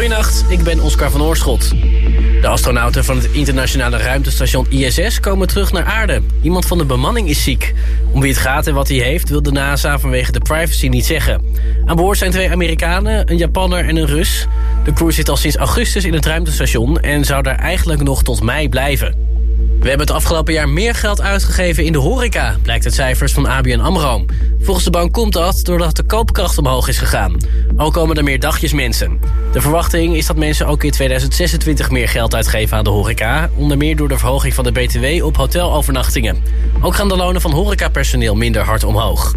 Goedenacht, ik ben Oscar van Oorschot. De astronauten van het internationale ruimtestation ISS komen terug naar aarde. Iemand van de bemanning is ziek. Om wie het gaat en wat hij heeft wil de NASA vanwege de privacy niet zeggen. Aan boord zijn twee Amerikanen, een Japanner en een Rus. De crew zit al sinds augustus in het ruimtestation... en zou daar eigenlijk nog tot mei blijven. We hebben het afgelopen jaar meer geld uitgegeven in de horeca... blijkt uit cijfers van ABN AMRO. Volgens de bank komt dat doordat de koopkracht omhoog is gegaan. Ook komen er meer dagjes mensen. De verwachting is dat mensen ook in 2026 meer geld uitgeven aan de horeca... onder meer door de verhoging van de BTW op hotelovernachtingen. Ook gaan de lonen van horecapersoneel minder hard omhoog.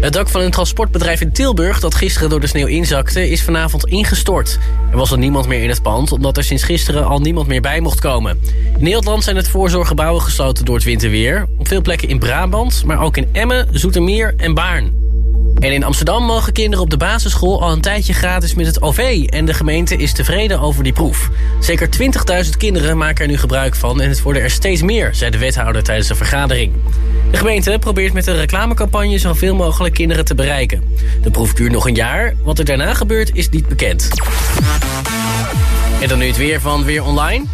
Het dak van een transportbedrijf in Tilburg dat gisteren door de sneeuw inzakte is vanavond ingestort. Er was er niemand meer in het pand omdat er sinds gisteren al niemand meer bij mocht komen. In heel het land zijn het voorzorggebouwen gesloten door het winterweer. Op veel plekken in Brabant, maar ook in Emmen, Zoetermeer en Baarn. En in Amsterdam mogen kinderen op de basisschool al een tijdje gratis met het OV. En de gemeente is tevreden over die proef. Zeker 20.000 kinderen maken er nu gebruik van en het worden er steeds meer, zei de wethouder tijdens de vergadering. De gemeente probeert met een reclamecampagne zoveel mogelijk kinderen te bereiken. De proef duurt nog een jaar. Wat er daarna gebeurt is niet bekend. En dan nu het weer van Weer Online.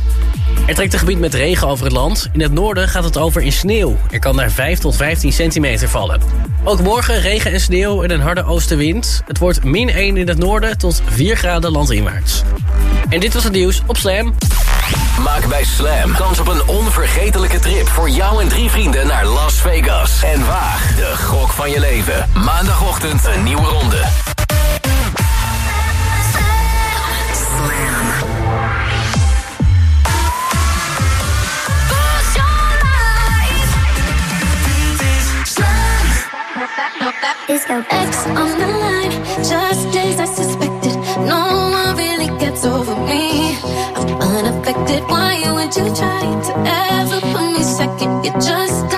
Er trekt een gebied met regen over het land. In het noorden gaat het over in sneeuw. Er kan daar 5 tot 15 centimeter vallen. Ook morgen regen en sneeuw en een harde oostenwind. Het wordt min 1 in het noorden tot 4 graden landinwaarts. En dit was het nieuws op Slam. Maak bij Slam kans op een onvergetelijke trip voor jou en drie vrienden naar Las Vegas. En waag de gok van je leven. Maandagochtend een nieuwe ronde. Disco X on the line, just days I suspected. No one really gets over me. I'm unaffected. Why would you try to ever put me second? You're just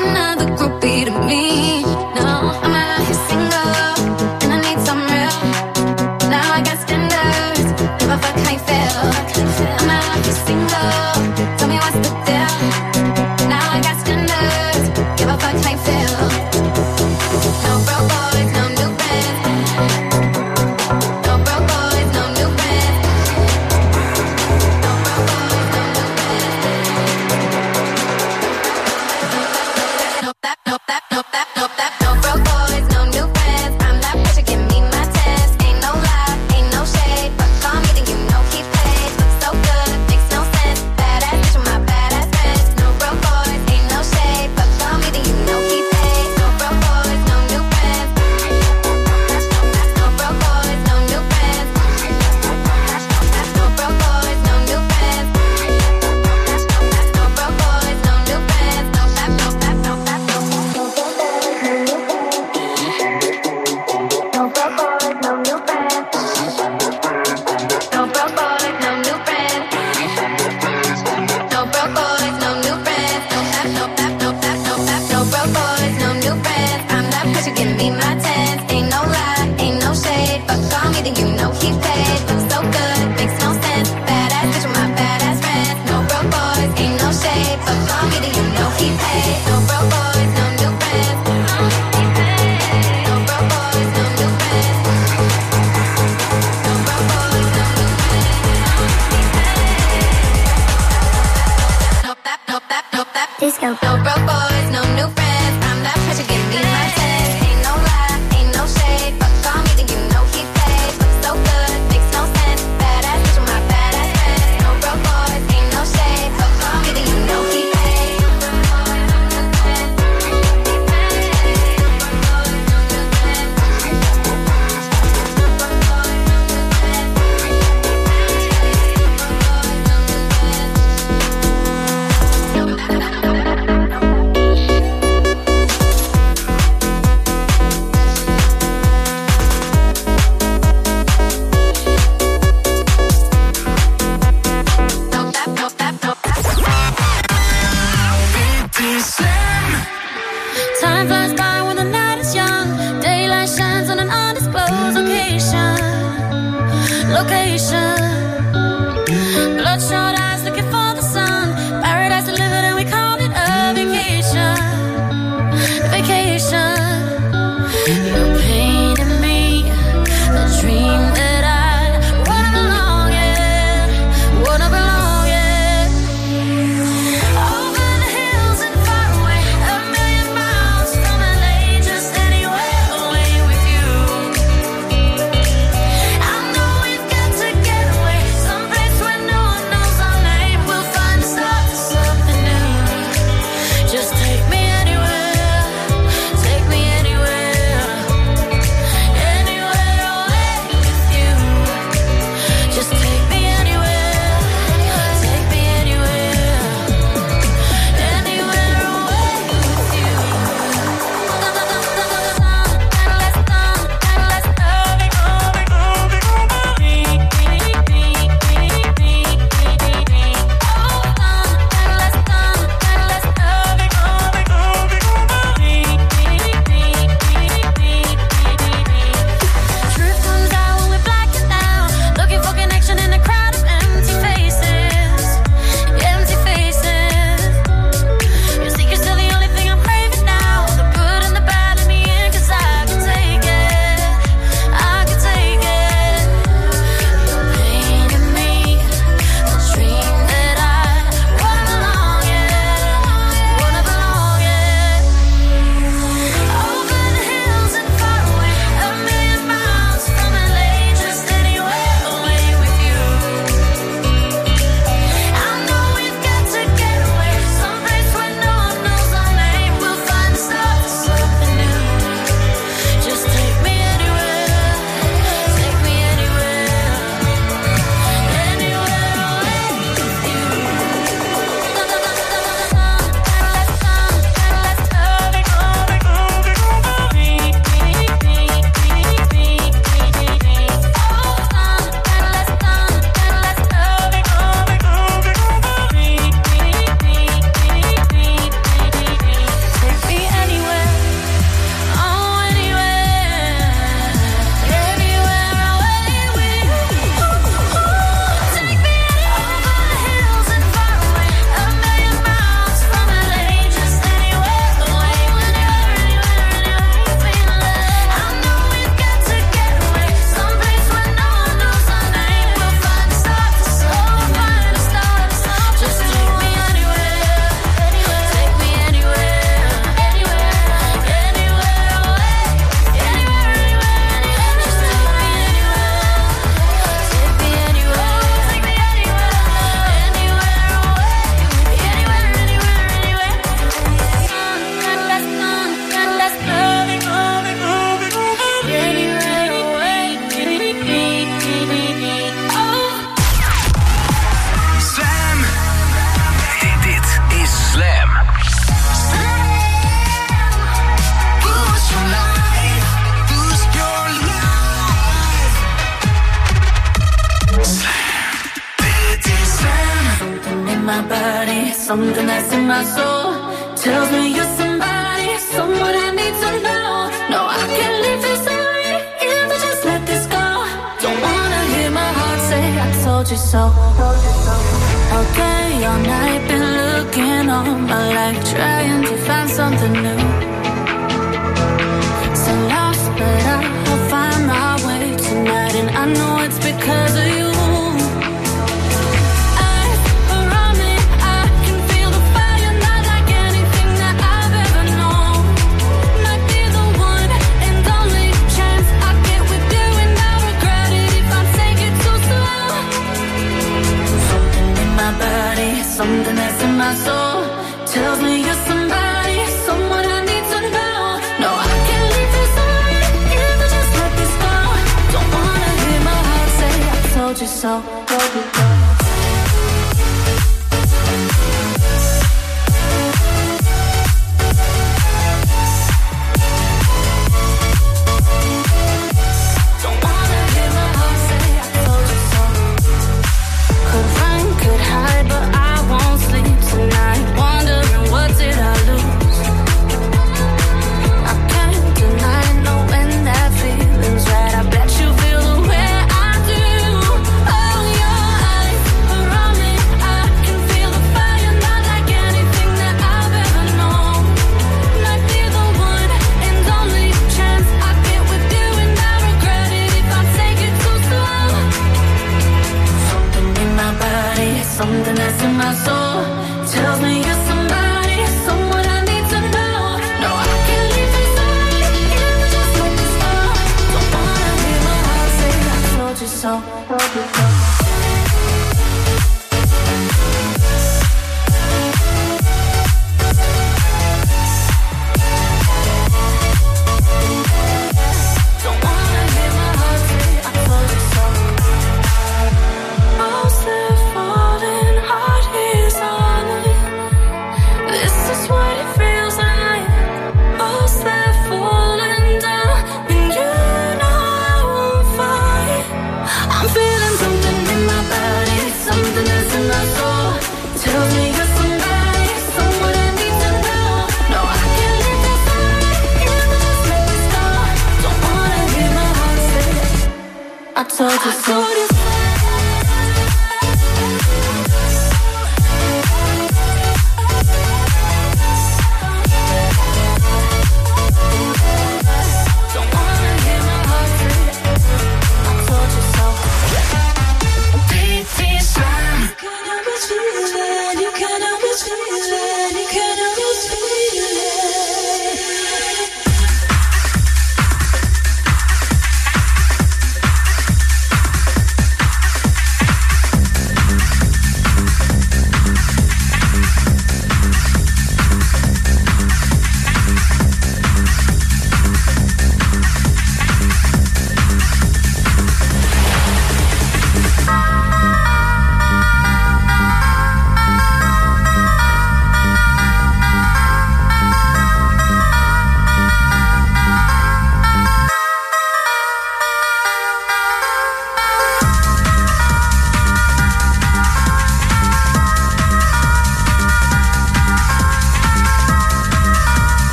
yourself up.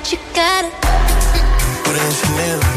what you. Por esse mesmo.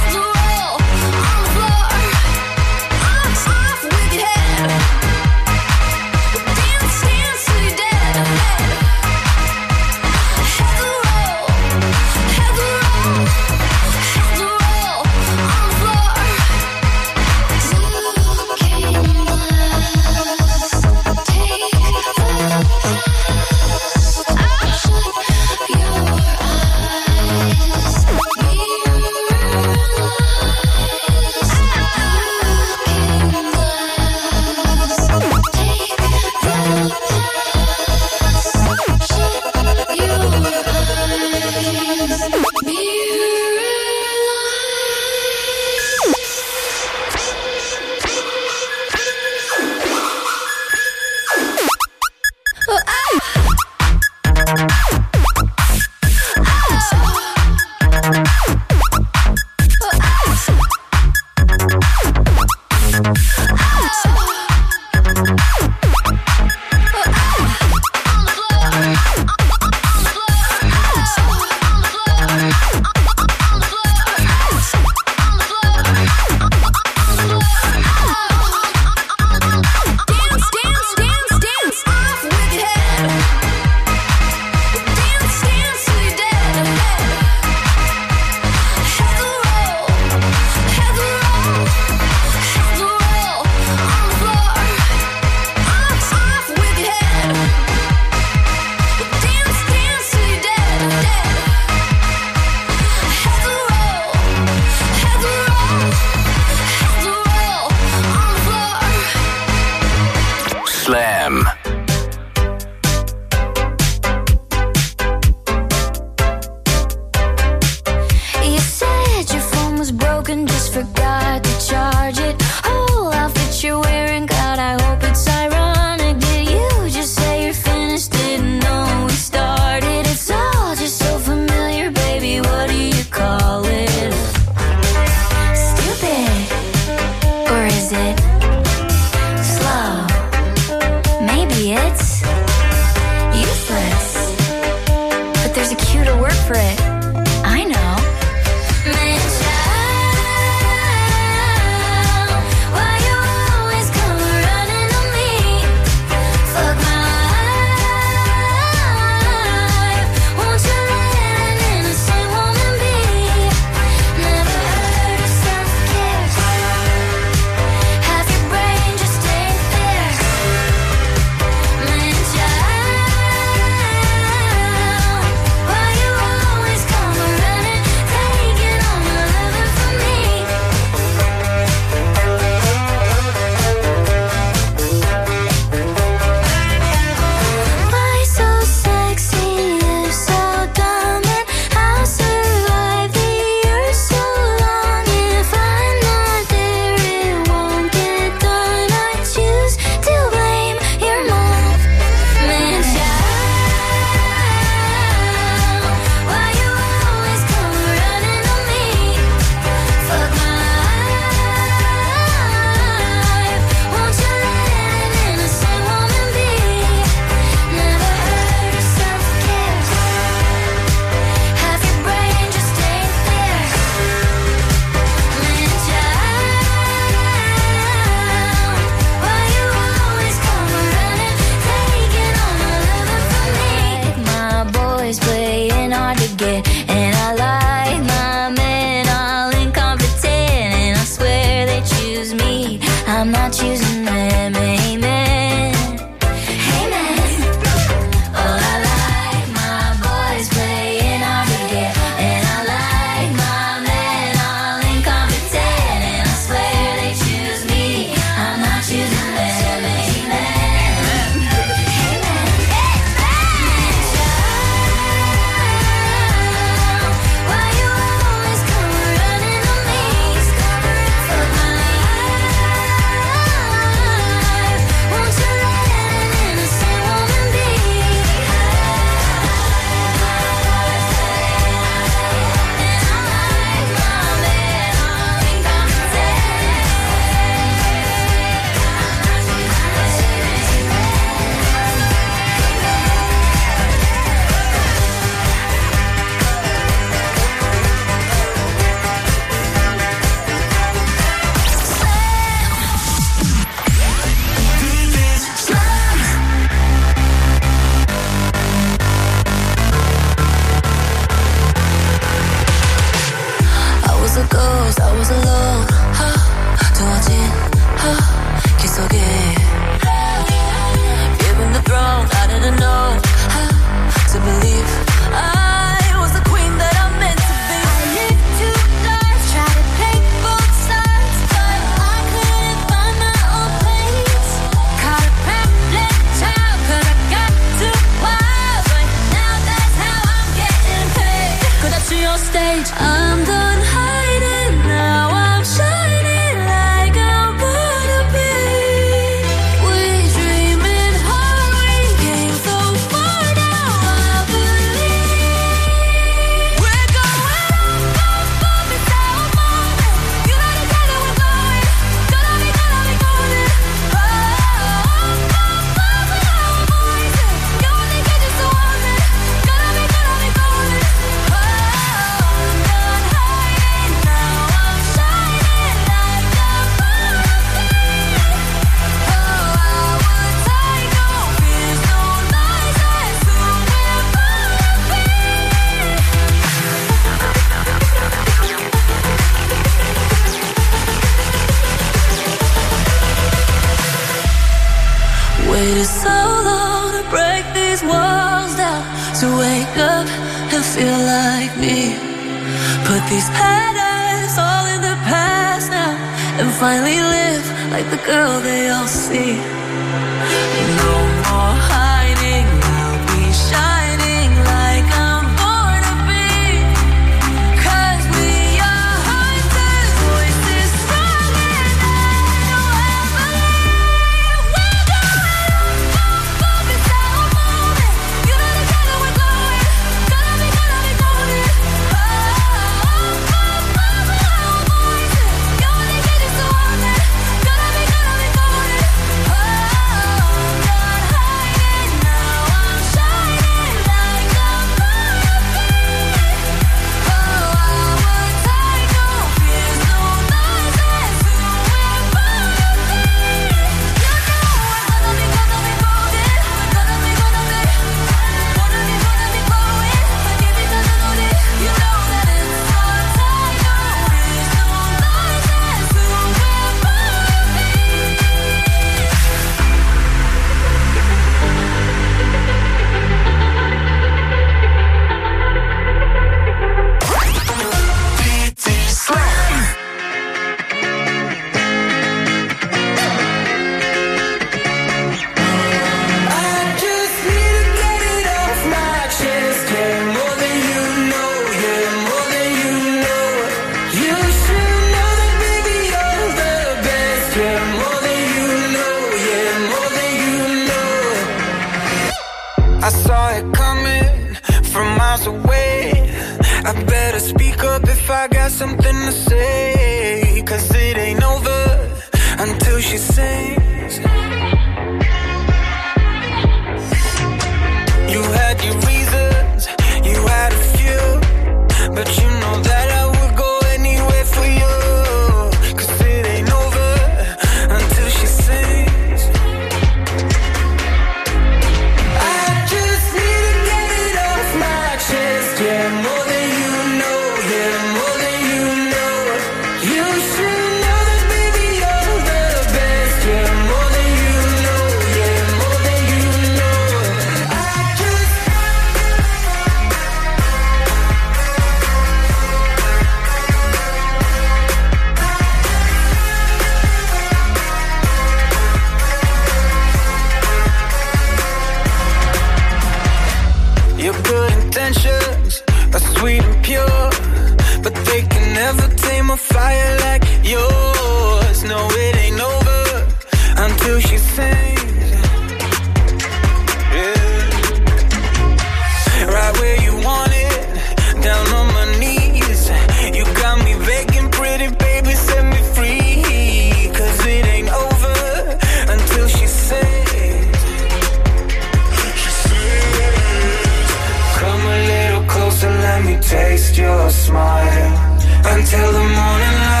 Until the morning light.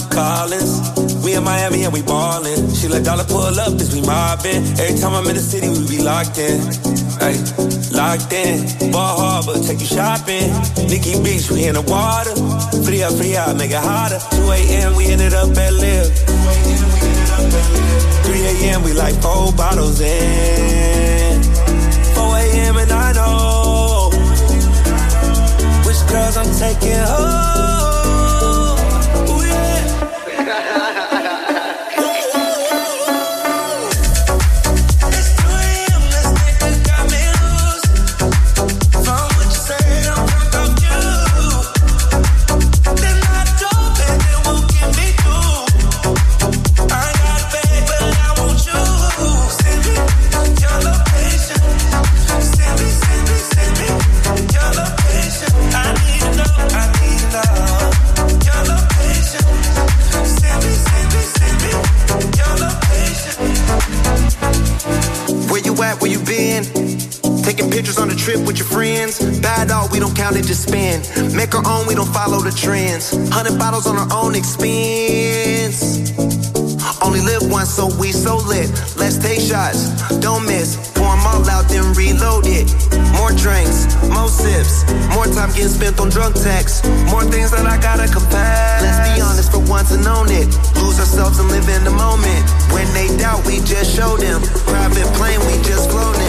no collars. We in Miami and we ballin'. She let dollar pull up, cause we mobbin'. Every time I'm in the city, we be locked in. Ay, locked in. Ball Harbor, take you shopping. Nikki Beach, we in the water. Free up, free up, make it hotter. 2 a.m., we ended up at Live. 3 a.m., we like four bottles in. 4 a.m., and I know which girls I'm taking home. down to just spend. Make our own, we don't follow the trends. Hundred bottles on our own expense. Only live once, so we so lit. Let's take shots, don't miss. Pour them all out, then reload it. More drinks, more sips, more time getting spent on drunk texts. More things that I gotta confess. Let's be honest for once and own it. Lose ourselves and live in the moment. When they doubt, we just show them. Private plane, we just flown.